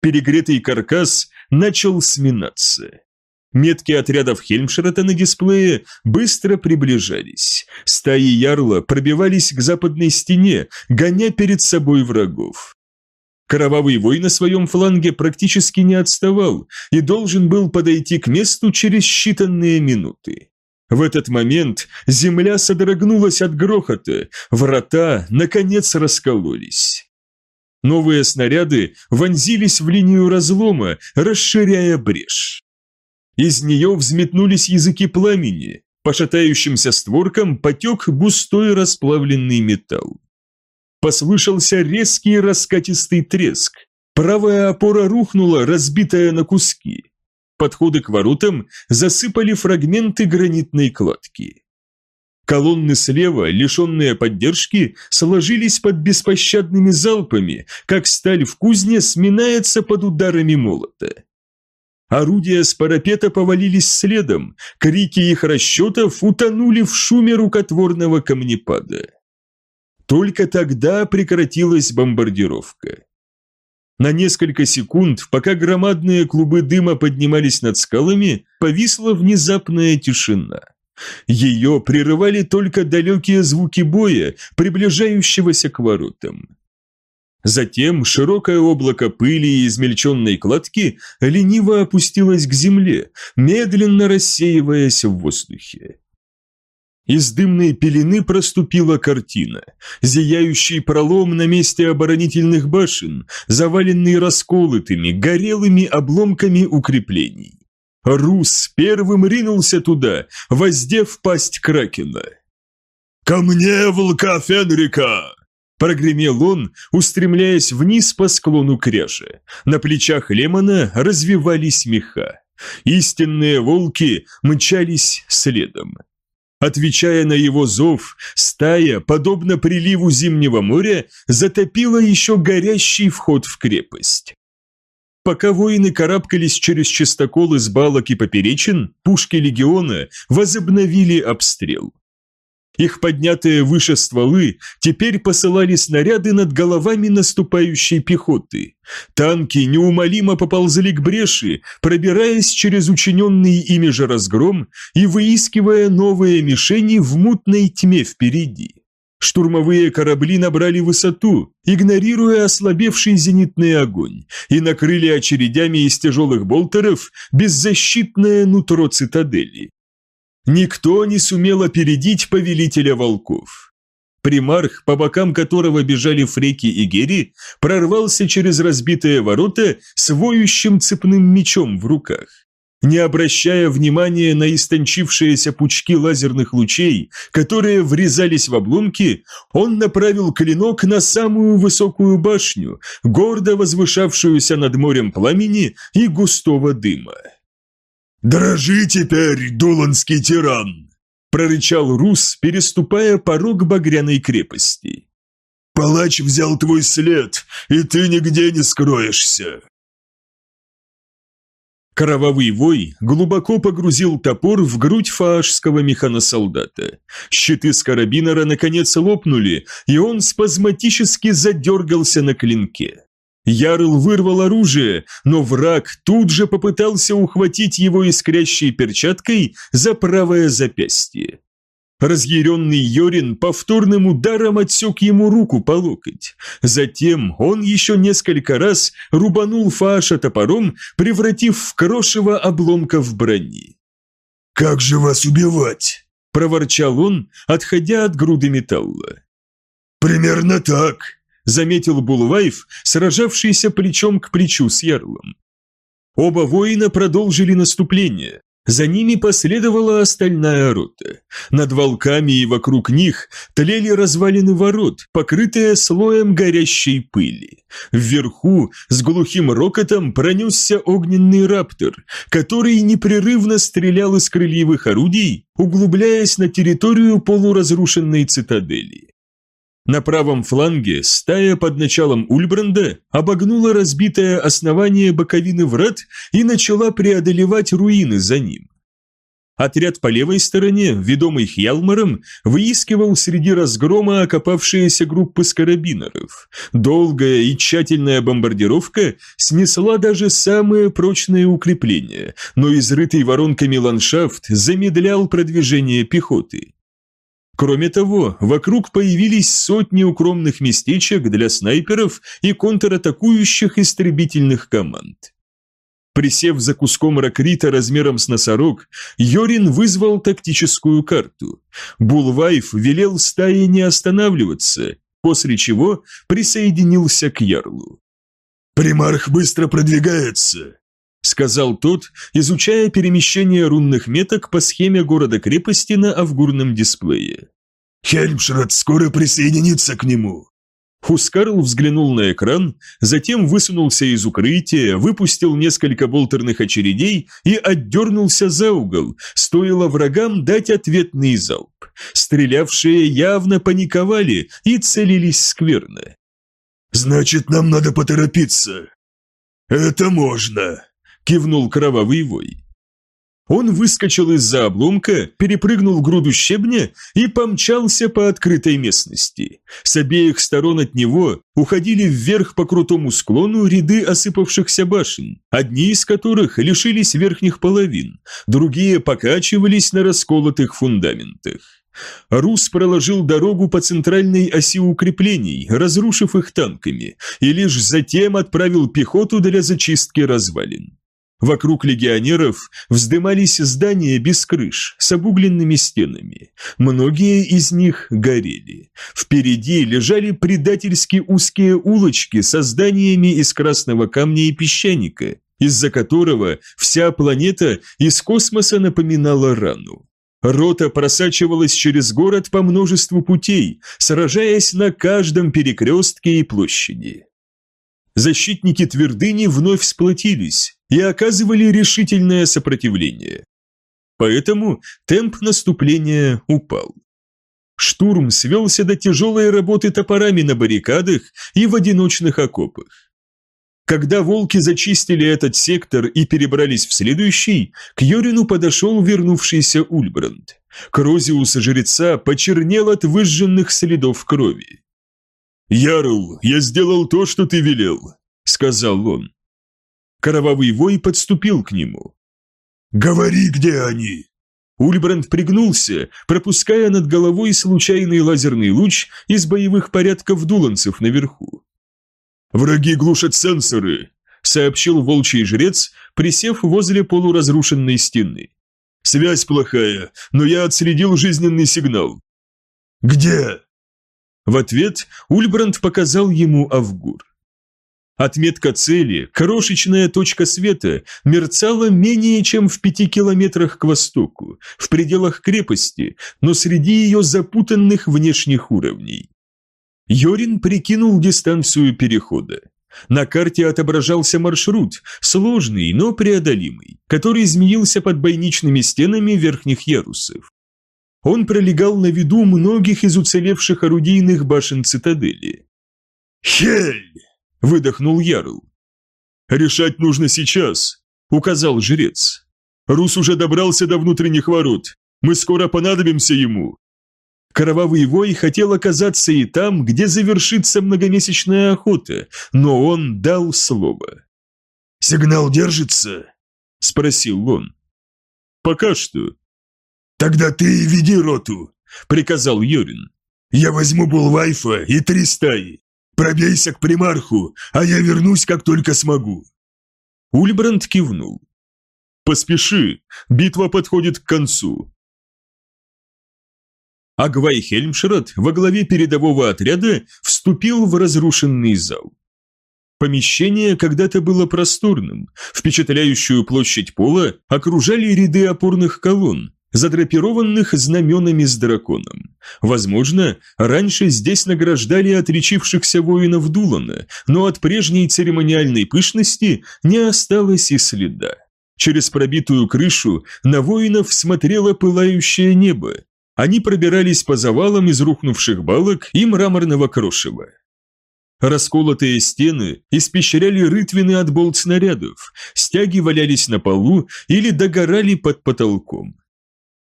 Перегретый каркас начал сминаться. Метки отрядов Хельмшерата на дисплее быстро приближались. Стаи ярла пробивались к западной стене, гоня перед собой врагов. Кровавый вой на своем фланге практически не отставал и должен был подойти к месту через считанные минуты. В этот момент земля содрогнулась от грохота, врата, наконец, раскололись. Новые снаряды вонзились в линию разлома, расширяя брешь. Из нее взметнулись языки пламени, по шатающимся створкам потек густой расплавленный металл. Послышался резкий раскатистый треск. Правая опора рухнула, разбитая на куски. Подходы к воротам засыпали фрагменты гранитной кладки. Колонны слева, лишенные поддержки, сложились под беспощадными залпами, как сталь в кузне сминается под ударами молота. Орудия с парапета повалились следом, крики их расчетов утонули в шуме рукотворного камнепада. Только тогда прекратилась бомбардировка. На несколько секунд, пока громадные клубы дыма поднимались над скалами, повисла внезапная тишина. Ее прерывали только далекие звуки боя, приближающегося к воротам. Затем широкое облако пыли и измельченной кладки лениво опустилось к земле, медленно рассеиваясь в воздухе. Из дымной пелены проступила картина. Зияющий пролом на месте оборонительных башен, заваленный расколотыми, горелыми обломками укреплений. Рус первым ринулся туда, воздев пасть Кракена. «Ко мне, волка Фенрика!» Прогремел он, устремляясь вниз по склону кряжа. На плечах Лемона развивались меха. Истинные волки мчались следом. Отвечая на его зов, стая, подобно приливу зимнего моря, затопила еще горящий вход в крепость. Пока воины карабкались через чистокол из балок и поперечин, пушки легиона возобновили обстрел. Их поднятые выше стволы теперь посылали снаряды над головами наступающей пехоты. Танки неумолимо поползли к бреши, пробираясь через учиненный ими же разгром и выискивая новые мишени в мутной тьме впереди. Штурмовые корабли набрали высоту, игнорируя ослабевший зенитный огонь, и накрыли очередями из тяжелых болтеров беззащитное нутро цитадели. Никто не сумел опередить повелителя волков. Примарх, по бокам которого бежали Фреки и Гери, прорвался через разбитые ворота с воющим цепным мечом в руках. Не обращая внимания на истончившиеся пучки лазерных лучей, которые врезались в обломки, он направил клинок на самую высокую башню, гордо возвышавшуюся над морем пламени и густого дыма. «Дрожи теперь, дуланский тиран!» – прорычал Рус, переступая порог багряной крепости. «Палач взял твой след, и ты нигде не скроешься!» Кровавый вой глубоко погрузил топор в грудь фаашского механосолдата. Щиты с карабинера наконец лопнули, и он спазматически задергался на клинке. Ярл вырвал оружие, но враг тут же попытался ухватить его искрящей перчаткой за правое запястье. Разъяренный Йорин повторным ударом отсек ему руку по локоть. Затем он еще несколько раз рубанул Фааша топором, превратив в крошево обломков брони. «Как же вас убивать?» – проворчал он, отходя от груды металла. «Примерно так», заметил Булвайф, сражавшийся плечом к плечу с Ярлом. Оба воина продолжили наступление. За ними последовала остальная рота. Над волками и вокруг них тлели развалины ворот, покрытые слоем горящей пыли. Вверху с глухим рокотом пронесся огненный раптор, который непрерывно стрелял из крыльевых орудий, углубляясь на территорию полуразрушенной цитадели. На правом фланге стая под началом Ульбранда обогнула разбитое основание боковины врат и начала преодолевать руины за ним. Отряд по левой стороне, ведомый Хьялмаром, выискивал среди разгрома окопавшиеся группы скарабинеров. Долгая и тщательная бомбардировка снесла даже самые прочные укрепления, но изрытый воронками ландшафт замедлял продвижение пехоты. Кроме того, вокруг появились сотни укромных местечек для снайперов и контратакующих истребительных команд. Присев за куском ракрита размером с носорог, Йорин вызвал тактическую карту. Булвайф велел стае не останавливаться, после чего присоединился к Ярлу. «Примарх быстро продвигается», — сказал тот, изучая перемещение рунных меток по схеме города-крепости на авгурном дисплее. «Хельмшрад скоро присоединится к нему». Хускарл взглянул на экран, затем высунулся из укрытия, выпустил несколько болтерных очередей и отдернулся за угол, стоило врагам дать ответный залп. Стрелявшие явно паниковали и целились скверно. «Значит, нам надо поторопиться». «Это можно», кивнул кровавый вой. Он выскочил из-за обломка, перепрыгнул груду щебня и помчался по открытой местности. С обеих сторон от него уходили вверх по крутому склону ряды осыпавшихся башен, одни из которых лишились верхних половин, другие покачивались на расколотых фундаментах. Рус проложил дорогу по центральной оси укреплений, разрушив их танками, и лишь затем отправил пехоту для зачистки развалин. Вокруг легионеров вздымались здания без крыш, с обугленными стенами. Многие из них горели. Впереди лежали предательски узкие улочки со зданиями из красного камня и песчаника, из-за которого вся планета из космоса напоминала рану. Рота просачивалась через город по множеству путей, сражаясь на каждом перекрестке и площади. Защитники твердыни вновь сплотились, и оказывали решительное сопротивление. поэтому темп наступления упал. Штурм свелся до тяжелой работы топорами на баррикадах и в одиночных окопах. Когда волки зачистили этот сектор и перебрались в следующий, к Йорину подошел вернувшийся Ульбранд. Крозиус жреца почернел от выжженных следов крови. «Ярл, я сделал то, что ты велел», — сказал он. Кровавый вой подступил к нему. «Говори, где они!» Ульбранд пригнулся, пропуская над головой случайный лазерный луч из боевых порядков дуланцев наверху. «Враги глушат сенсоры», — сообщил волчий жрец, присев возле полуразрушенной стены. «Связь плохая, но я отследил жизненный сигнал». «Где?» В ответ Ульбранд показал ему Авгур. Отметка цели, крошечная точка света, мерцала менее чем в пяти километрах к востоку, в пределах крепости, но среди ее запутанных внешних уровней. Йорин прикинул дистанцию перехода. На карте отображался маршрут, сложный, но преодолимый, который изменился под бойничными стенами верхних ярусов. Он пролегал на виду многих из уцелевших орудийных башен цитадели. «Хель!» – выдохнул Ярл. «Решать нужно сейчас», – указал жрец. «Рус уже добрался до внутренних ворот. Мы скоро понадобимся ему». Кровавый вой хотел оказаться и там, где завершится многомесячная охота, но он дал слово. «Сигнал держится?» – спросил он. «Пока что», «Тогда ты веди роту», — приказал Юрин. «Я возьму Булвайфа и три стаи. Пробейся к примарху, а я вернусь, как только смогу». Ульбранд кивнул. «Поспеши, битва подходит к концу». Агвай Хельмшрот во главе передового отряда вступил в разрушенный зал. Помещение когда-то было просторным, впечатляющую площадь пола окружали ряды опорных колонн, задрапированных знаменами с драконом. Возможно, раньше здесь награждали отречившихся воинов Дулана, но от прежней церемониальной пышности не осталось и следа. Через пробитую крышу на воинов смотрело пылающее небо. Они пробирались по завалам из рухнувших балок и мраморного крошева. Расколотые стены испещряли рытвины от болт снарядов, стяги валялись на полу или догорали под потолком.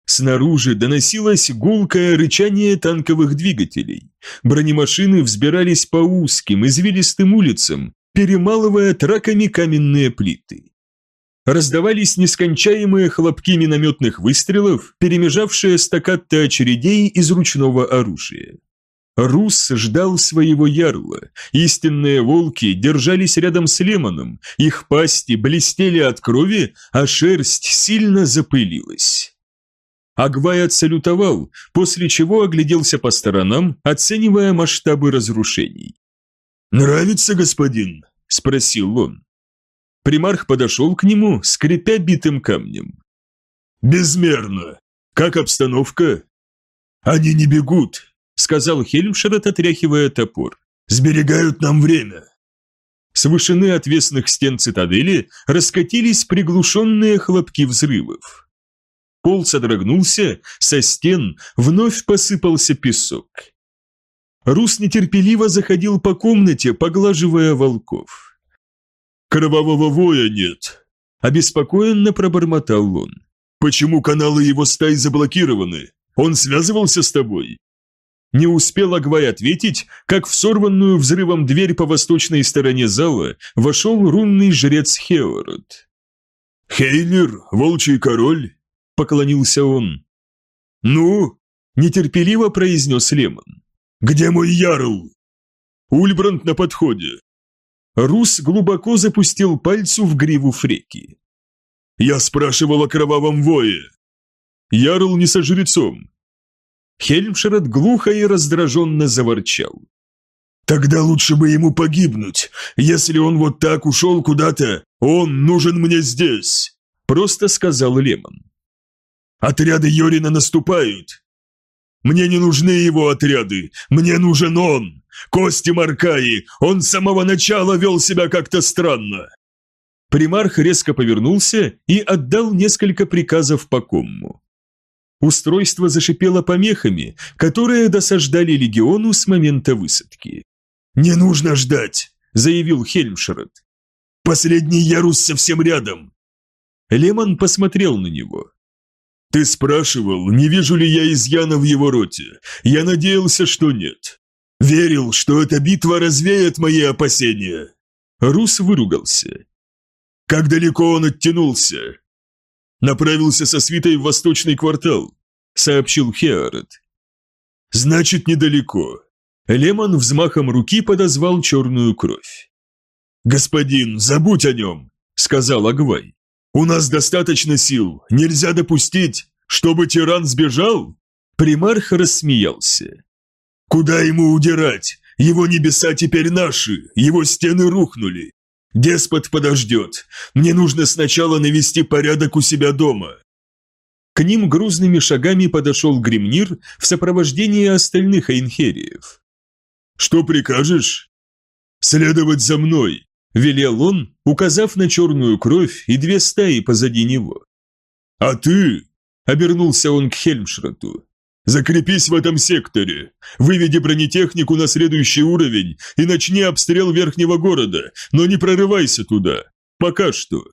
Снаружи доносилось гулкое рычание танковых двигателей. Бронемашины взбирались по узким, извилистым улицам, перемалывая траками каменные плиты. Раздавались нескончаемые хлопки минометных выстрелов, перемежавшие стаккатто очередей из ручного оружия. Рус ждал своего ярла. Истинные волки держались рядом с Лемоном, их пасти блестели от крови, а шерсть сильно запылилась. Агвай отсалютовал, после чего огляделся по сторонам, оценивая масштабы разрушений. «Нравится, господин?» – спросил он. Примарх подошел к нему, скрипя битым камнем. «Безмерно. Как обстановка?» «Они не бегут», – сказал Хельмшерет, отряхивая топор. «Сберегают нам время». С вышины отвесных стен цитадели раскатились приглушенные хлопки взрывов. Пол содрогнулся, со стен вновь посыпался песок. Рус нетерпеливо заходил по комнате, поглаживая волков. «Кровавого воя нет», – обеспокоенно пробормотал он. «Почему каналы его стаи заблокированы? Он связывался с тобой?» Не успел Агвай ответить, как в сорванную взрывом дверь по восточной стороне зала вошел рунный жрец Хеород. «Хейлер, волчий король?» Поклонился он. «Ну?» – нетерпеливо произнес Лемон. «Где мой ярл?» «Ульбранд на подходе». Рус глубоко запустил пальцу в гриву Фреки. «Я спрашивал о кровавом вое. Ярл не со жрецом». Хельмшерет глухо и раздраженно заворчал. «Тогда лучше бы ему погибнуть. Если он вот так ушел куда-то, он нужен мне здесь», – просто сказал Лемон. Отряды Йорина наступают. Мне не нужны его отряды, мне нужен он. Кости Маркаи, он с самого начала вел себя как-то странно. Примарх резко повернулся и отдал несколько приказов по комму. Устройство зашипело помехами, которые досаждали легиону с момента высадки. «Не нужно ждать», — заявил Хельмшред. «Последний ярус совсем рядом». Лемон посмотрел на него. «Ты спрашивал, не вижу ли я изъяна в его роте. Я надеялся, что нет. Верил, что эта битва развеет мои опасения». Рус выругался. «Как далеко он оттянулся?» «Направился со свитой в восточный квартал», — сообщил Хеорет. «Значит, недалеко». Лемон взмахом руки подозвал черную кровь. «Господин, забудь о нем», — сказал Агвай. «У нас достаточно сил, нельзя допустить, чтобы тиран сбежал?» Примарх рассмеялся. «Куда ему удирать? Его небеса теперь наши, его стены рухнули. Деспот подождет. Мне нужно сначала навести порядок у себя дома». К ним грузными шагами подошел Гримнир в сопровождении остальных айнхериев. «Что прикажешь?» «Следовать за мной», – велел он, указав на черную кровь и две стаи позади него. «А ты?» – обернулся он к Хельмшрату. «Закрепись в этом секторе, выведи бронетехнику на следующий уровень и начни обстрел верхнего города, но не прорывайся туда. Пока что».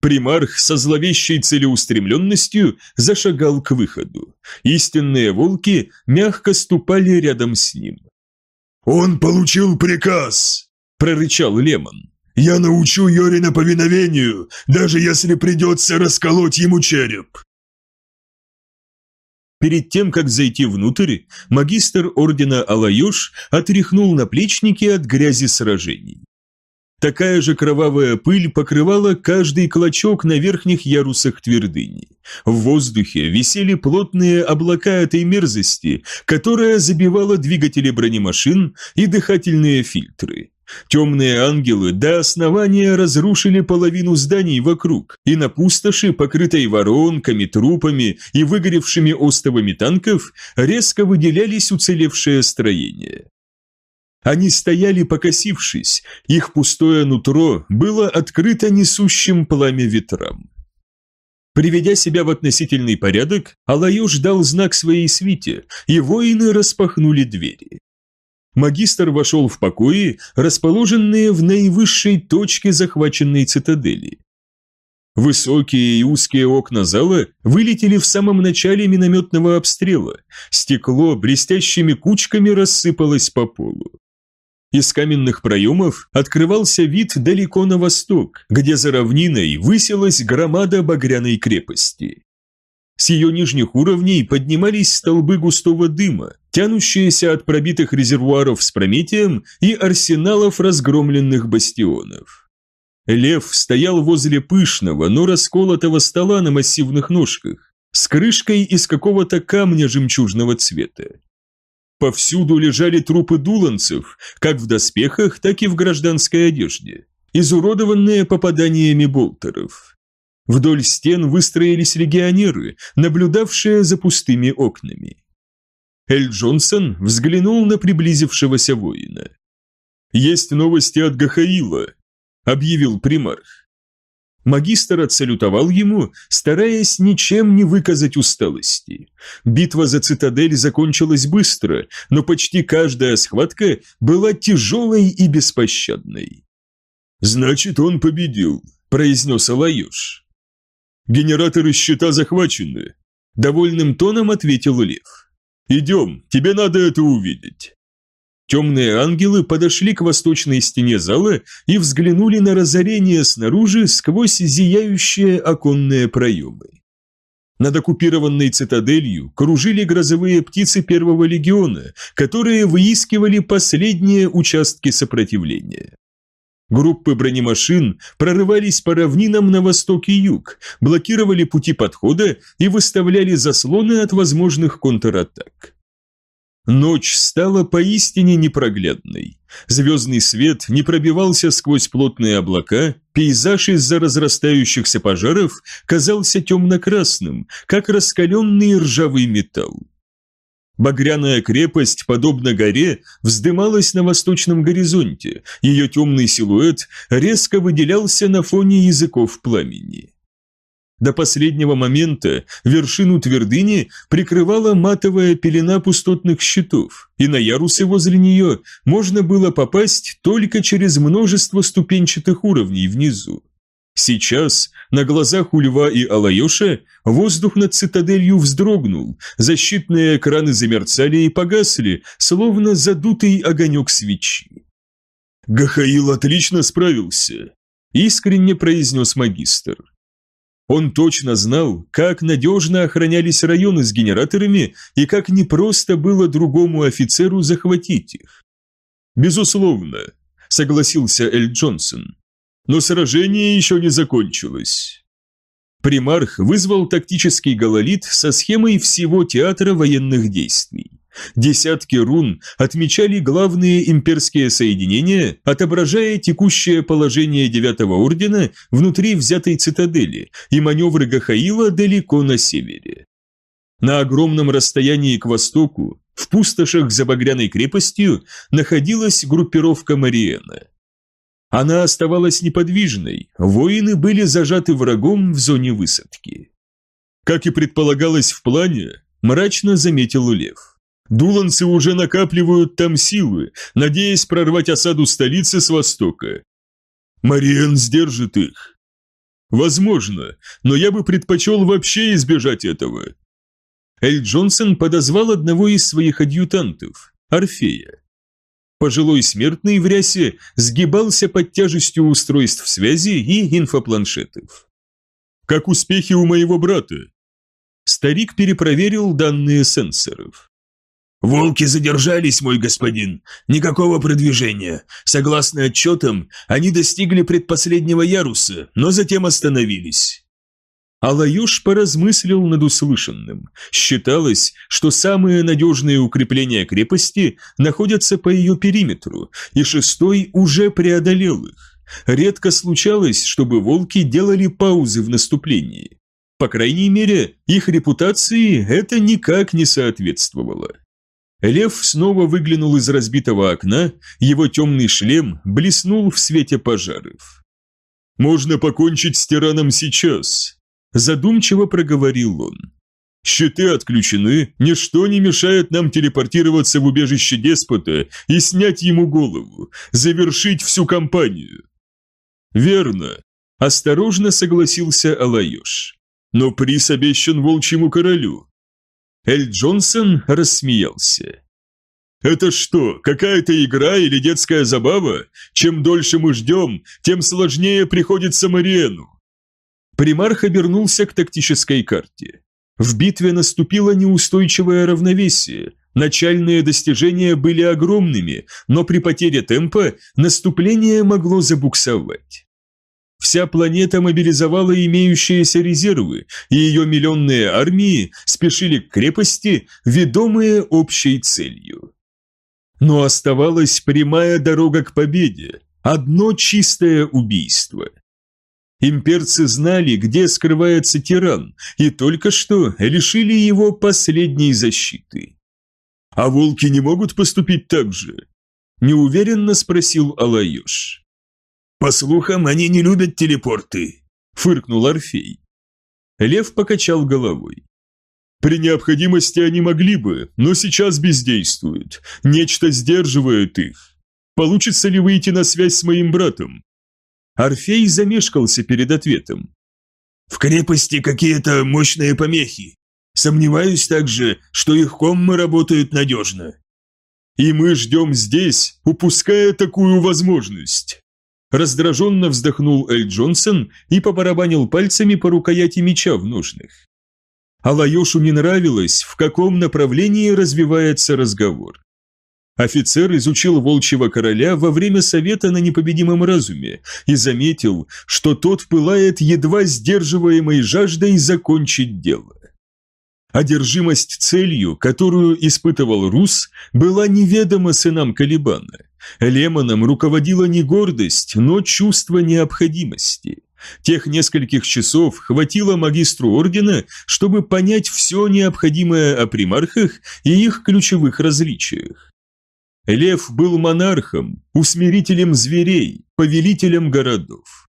Примарх со зловещей целеустремленностью зашагал к выходу. Истинные волки мягко ступали рядом с ним. «Он получил приказ!» – прорычал Лемон. «Я научу Йорина повиновению, даже если придется расколоть ему череп!» Перед тем, как зайти внутрь, магистр ордена Алаюш отряхнул наплечники от грязи сражений. Такая же кровавая пыль покрывала каждый клочок на верхних ярусах твердыни. В воздухе висели плотные облака этой мерзости, которая забивала двигатели бронемашин и дыхательные фильтры. Темные ангелы до основания разрушили половину зданий вокруг, и на пустоши, покрытой воронками, трупами и выгоревшими остовами танков, резко выделялись уцелевшие строения. Они стояли покосившись, их пустое нутро было открыто несущим пламя ветрам. Приведя себя в относительный порядок, Алаюш дал знак своей свите, и воины распахнули двери. Магистр вошел в покои, расположенные в наивысшей точке захваченной цитадели. Высокие и узкие окна зала вылетели в самом начале минометного обстрела, стекло блестящими кучками рассыпалось по полу. Из каменных проемов открывался вид далеко на восток, где за равниной высилась громада багряной крепости. С ее нижних уровней поднимались столбы густого дыма, тянущиеся от пробитых резервуаров с прометием и арсеналов разгромленных бастионов. Лев стоял возле пышного, но расколотого стола на массивных ножках, с крышкой из какого-то камня жемчужного цвета. Повсюду лежали трупы дуланцев, как в доспехах, так и в гражданской одежде, изуродованные попаданиями болтеров. Вдоль стен выстроились легионеры, наблюдавшие за пустыми окнами. Эль Джонсон взглянул на приблизившегося воина. «Есть новости от Гахаила», — объявил примарх. Магистр отсалютовал ему, стараясь ничем не выказать усталости. Битва за цитадель закончилась быстро, но почти каждая схватка была тяжелой и беспощадной. «Значит, он победил», – произнес Алаюш. «Генераторы щита захвачены», – довольным тоном ответил Лев. «Идем, тебе надо это увидеть». Темные ангелы подошли к восточной стене зала и взглянули на разорение снаружи сквозь зияющие оконные проемы. Над оккупированной цитаделью кружили грозовые птицы Первого легиона, которые выискивали последние участки сопротивления. Группы бронемашин прорывались по равнинам на восток и юг, блокировали пути подхода и выставляли заслоны от возможных контратак. Ночь стала поистине непроглядной. Звездный свет не пробивался сквозь плотные облака, пейзаж из-за разрастающихся пожаров казался темно-красным, как раскаленный ржавый металл. Багряная крепость, подобно горе, вздымалась на восточном горизонте, ее темный силуэт резко выделялся на фоне языков пламени. До последнего момента вершину твердыни прикрывала матовая пелена пустотных щитов, и на ярусы возле нее можно было попасть только через множество ступенчатых уровней внизу. Сейчас, на глазах у Льва и Алайоша, воздух над цитаделью вздрогнул, защитные экраны замерцали и погасли, словно задутый огонек свечи. «Гахаил отлично справился», – искренне произнес магистр. Он точно знал, как надежно охранялись районы с генераторами и как непросто было другому офицеру захватить их. «Безусловно», – согласился Эль Джонсон. Но сражение еще не закончилось. Примарх вызвал тактический гололит со схемой всего театра военных действий. Десятки рун отмечали главные имперские соединения, отображая текущее положение Девятого Ордена внутри взятой цитадели и маневры Гахаила далеко на севере. На огромном расстоянии к востоку, в пустошах за Багряной крепостью, находилась группировка Мариена – она оставалась неподвижной, воины были зажаты врагом в зоне высадки. Как и предполагалось в плане, мрачно заметил Лев. Дуланцы уже накапливают там силы, надеясь прорвать осаду столицы с востока. Мариен сдержит их. Возможно, но я бы предпочел вообще избежать этого. Эль Джонсон подозвал одного из своих адъютантов, Орфея. Пожилой смертный в рясе сгибался под тяжестью устройств связи и инфопланшетов. «Как успехи у моего брата?» Старик перепроверил данные сенсоров. «Волки задержались, мой господин. Никакого продвижения. Согласно отчетам, они достигли предпоследнего яруса, но затем остановились. Алаюш поразмыслил над услышанным. Считалось, что самые надежные укрепления крепости находятся по ее периметру, и шестой уже преодолел их. Редко случалось, чтобы волки делали паузы в наступлении. По крайней мере, их репутации это никак не соответствовало. Лев снова выглянул из разбитого окна, его темный шлем блеснул в свете пожаров. «Можно покончить с тираном сейчас», Задумчиво проговорил он. Щиты отключены, ничто не мешает нам телепортироваться в убежище деспота и снять ему голову, завершить всю кампанию. Верно, осторожно согласился Алайош. Но приз обещан волчьему королю. Эль Джонсон рассмеялся. «Это что, какая-то игра или детская забава? Чем дольше мы ждем, тем сложнее приходится Мариену. Примарх обернулся к тактической карте. В битве наступило неустойчивое равновесие. Начальные достижения были огромными, но при потере темпа наступление могло забуксовать. Вся планета мобилизовала имеющиеся резервы, и ее миллионные армии спешили к крепости, ведомые общей целью. Но оставалась прямая дорога к победе, одно чистое убийство – Имперцы знали, где скрывается тиран, и только что лишили его последней защиты. «А волки не могут поступить так же?» – неуверенно спросил Алайош. «По слухам, они не любят телепорты», – фыркнул Орфей. Лев покачал головой. При необходимости они могли бы, но сейчас бездействуют. Нечто сдерживает их. Получится ли выйти на связь с моим братом? Орфей замешкался перед ответом. «В крепости какие-то мощные помехи. Сомневаюсь также, что их коммы работают надежно». «И мы ждем здесь, упуская такую возможность». Раздраженно вздохнул Эль Джонсон и побарабанил пальцами по рукояти меча в ножных. Алайошу не нравилось, в каком направлении развивается разговор. Офицер изучил волчьего короля во время совета на непобедимом разуме и заметил, что тот пылает едва сдерживаемой жаждой закончить дело. Одержимость целью, которую испытывал Рус, была неведома сынам Калибана. Лемоном руководила не гордость, но чувство необходимости. Тех нескольких часов хватило магистру ордена, чтобы понять все необходимое о примархах и их ключевых различиях. Лев был монархом, усмирителем зверей, повелителем городов.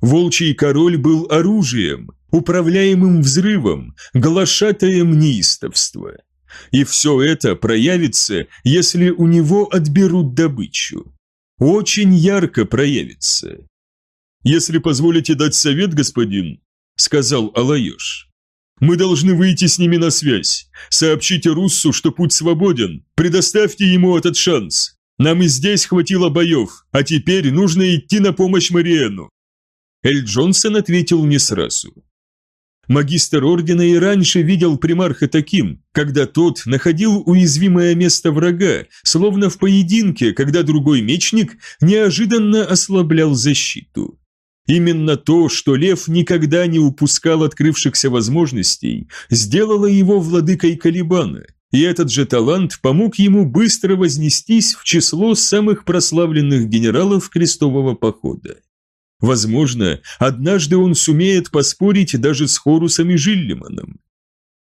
Волчий король был оружием, управляемым взрывом, глашатаем неистовства. И все это проявится, если у него отберут добычу. Очень ярко проявится. «Если позволите дать совет, господин», — сказал Алаюш, — «мы должны выйти с ними на связь. Сообщите Руссу, что путь свободен. Предоставьте ему этот шанс. Нам и здесь хватило боев, а теперь нужно идти на помощь Мариэну». Эль Джонсон ответил не сразу. Магистр ордена и раньше видел примарха таким, когда тот находил уязвимое место врага, словно в поединке, когда другой мечник неожиданно ослаблял защиту. Именно то, что лев никогда не упускал открывшихся возможностей, сделало его владыкой Калибана, и этот же талант помог ему быстро вознестись в число самых прославленных генералов крестового похода. Возможно, однажды он сумеет поспорить даже с Хорусом и Жиллиманом.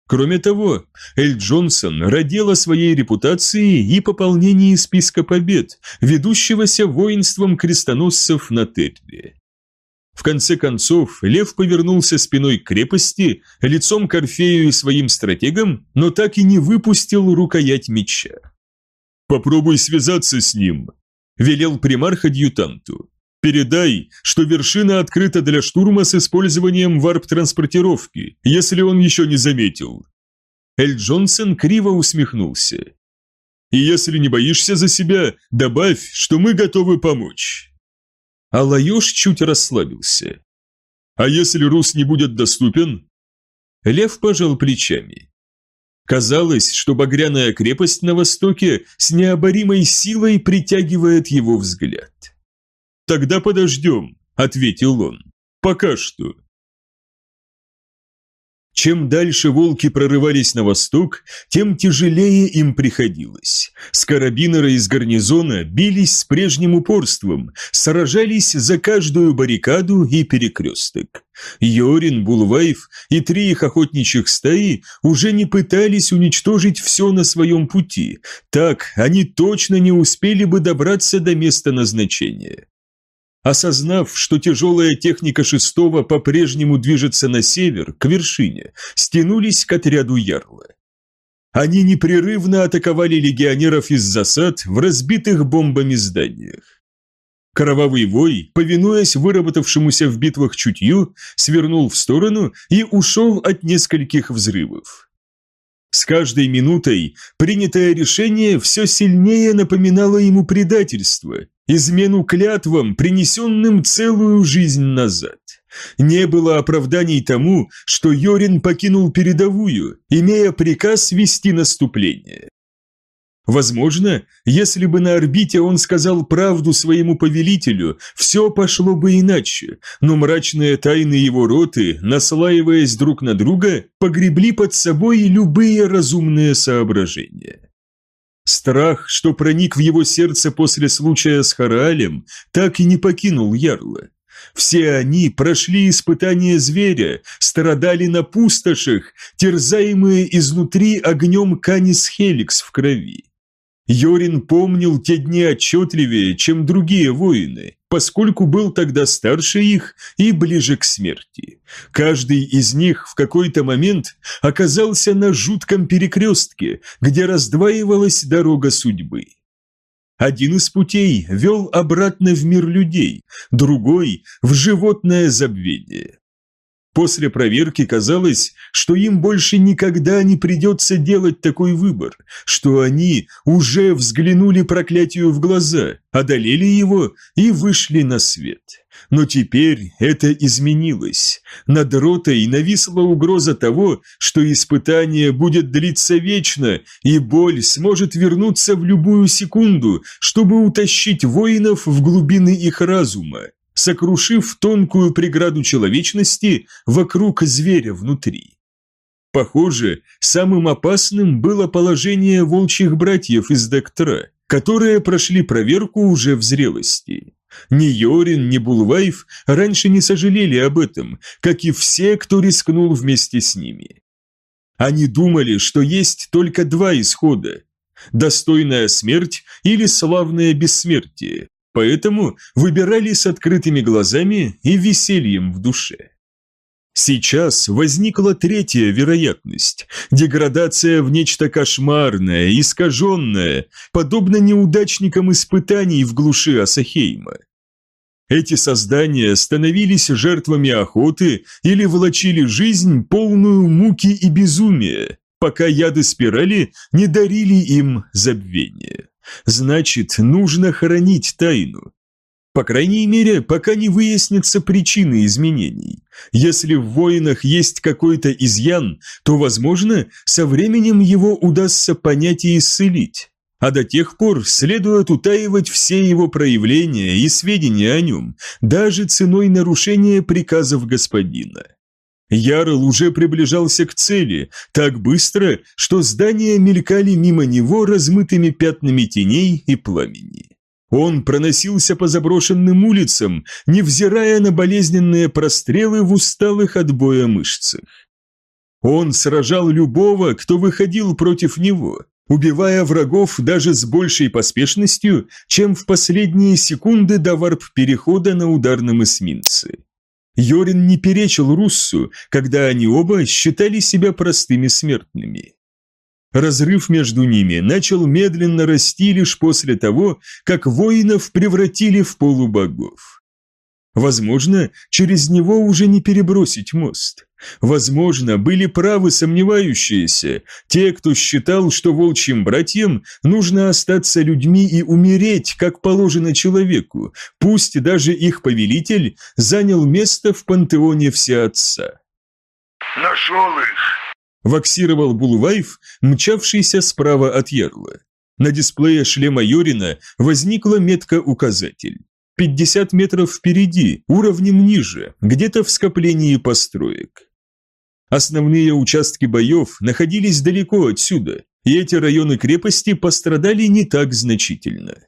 Кроме того, Эль Джонсон родил о своей репутации и пополнении списка побед, ведущегося воинством крестоносцев на Терре. В конце концов, Лев повернулся спиной к крепости, лицом к Орфею и своим стратегам, но так и не выпустил рукоять меча. «Попробуй связаться с ним», – велел примарх адъютанту. Передай, что вершина открыта для штурма с использованием варп-транспортировки, если он еще не заметил». Эль Джонсон криво усмехнулся. «И если не боишься за себя, добавь, что мы готовы помочь». А Лаёш чуть расслабился. «А если Рус не будет доступен?» Лев пожал плечами. Казалось, что багряная крепость на востоке с необоримой силой притягивает его взгляд. «Тогда подождем», – ответил он. «Пока что». Чем дальше волки прорывались на восток, тем тяжелее им приходилось. Скарабинеры из гарнизона бились с прежним упорством, сражались за каждую баррикаду и перекресток. Йорин, Булвайф и три их охотничьих стаи уже не пытались уничтожить все на своем пути, так они точно не успели бы добраться до места назначения. Осознав, что тяжелая техника шестого по-прежнему движется на север, к вершине, стянулись к отряду Ярла. Они непрерывно атаковали легионеров из засад в разбитых бомбами зданиях. Кровавый вой, повинуясь выработавшемуся в битвах чутью, свернул в сторону и ушел от нескольких взрывов. С каждой минутой принятое решение все сильнее напоминало ему предательство, измену клятвам, принесенным целую жизнь назад. Не было оправданий тому, что Йорин покинул передовую, имея приказ вести наступление. Возможно, если бы на орбите он сказал правду своему повелителю, все пошло бы иначе, но мрачные тайны его роты, наслаиваясь друг на друга, погребли под собой любые разумные соображения. Страх, что проник в его сердце после случая с Хараалем, так и не покинул Ярла. Все они прошли испытание зверя, страдали на пустошах, терзаемые изнутри огнем Канис Хеликс в крови. Йорин помнил те дни отчетливее, чем другие воины, поскольку был тогда старше их и ближе к смерти. Каждый из них в какой-то момент оказался на жутком перекрестке, где раздваивалась дорога судьбы. Один из путей вел обратно в мир людей, другой – в животное забвение. После проверки казалось, что им больше никогда не придется делать такой выбор, что они уже взглянули проклятию в глаза, одолели его и вышли на свет. Но теперь это изменилось. Над ротой нависла угроза того, что испытание будет длиться вечно, и боль сможет вернуться в любую секунду, чтобы утащить воинов в глубины их разума, сокрушив тонкую преграду человечности вокруг зверя внутри. Похоже, самым опасным было положение волчьих братьев из Дектора, которые прошли проверку уже в зрелости. Ни Йорин, ни Булвайф раньше не сожалели об этом, как и все, кто рискнул вместе с ними. Они думали, что есть только два исхода – достойная смерть или славное бессмертие, поэтому выбирали с открытыми глазами и весельем в душе. Сейчас возникла третья вероятность – деградация в нечто кошмарное, искаженное, подобно неудачникам испытаний в глуши Асахейма. Эти создания становились жертвами охоты или влачили жизнь, полную муки и безумия, пока яды спирали не дарили им забвение. Значит, нужно хоронить тайну, по крайней мере, пока не выяснится причины изменений. Если в воинах есть какой-то изъян, то, возможно, со временем его удастся понять и исцелить. А до тех пор следует утаивать все его проявления и сведения о нем, даже ценой нарушения приказов господина. Ярл уже приближался к цели, так быстро, что здания мелькали мимо него размытыми пятнами теней и пламени. Он проносился по заброшенным улицам, невзирая на болезненные прострелы в усталых от боя мышцах. Он сражал любого, кто выходил против него, убивая врагов даже с большей поспешностью, чем в последние секунды до варп-перехода на ударном эсминце. Йорин не перечил Руссу, когда они оба считали себя простыми смертными. Разрыв между ними начал медленно расти лишь после того, как воинов превратили в полубогов. Возможно, через него уже не перебросить мост. Возможно, были правы сомневающиеся, те, кто считал, что волчьим братьям нужно остаться людьми и умереть, как положено человеку, пусть даже их повелитель занял место в пантеоне Всеотца. «Нашел их!» ваксировал Булвайф, мчавшийся справа от Ярла. На дисплее шлема Йорина возникла метка-указатель. 50 метров впереди, уровнем ниже, где-то в скоплении построек. Основные участки боев находились далеко отсюда, и эти районы крепости пострадали не так значительно.